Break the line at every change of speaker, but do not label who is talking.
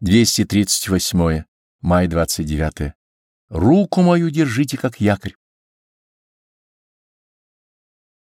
238. Май 29. Руку мою держите как якорь.